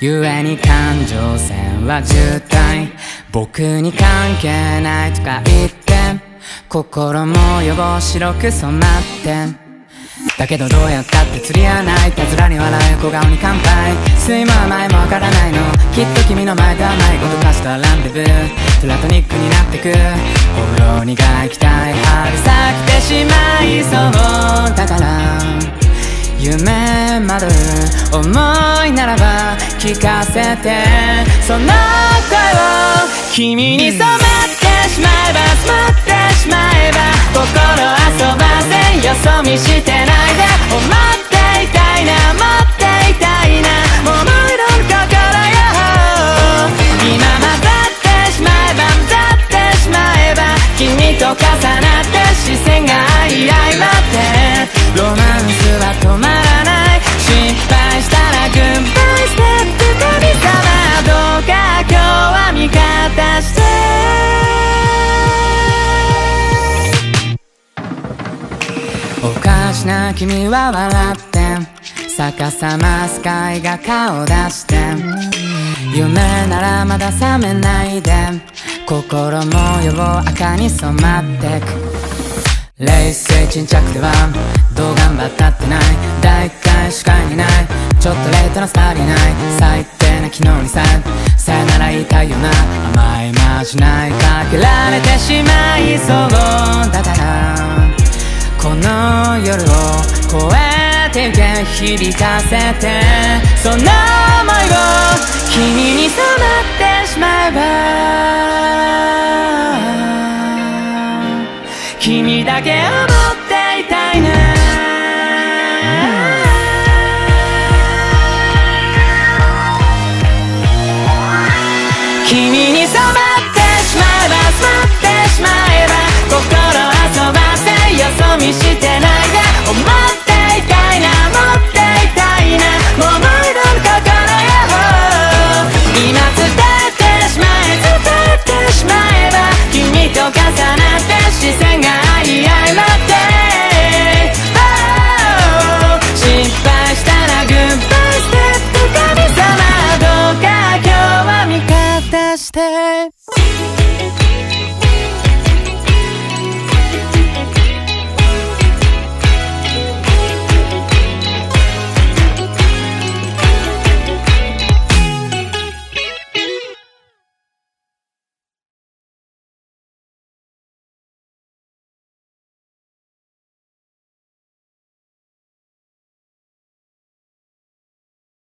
故に感情線は渋滞。僕に関係ないとか言って心も汚白く染まってだけどどうやったって釣り合わないたずらに笑う小顔に乾杯睡魔は前もわからないの。きっと君の前では迷子とかしたランデブー。プラトニックになってく。ほろ苦い期待春咲いてしまいそう。だからある思いならば聞かせて。その声を君に染まってしまえば染まってしまえば心遊ばせよ。そ見してな。いおかしな君は笑って逆さまスカイが顔出して夢ならまだ覚めないで心模様赤に染まってく。冷静沈着ではどう頑張ったってない。第1回視界にない。ちょっとレートなスターリーない。最低な昨日にささよなら言いたいよな。甘いまじない。かけられてしまう。響かせて。その想いを君に染まってしまえば。君だけ思して。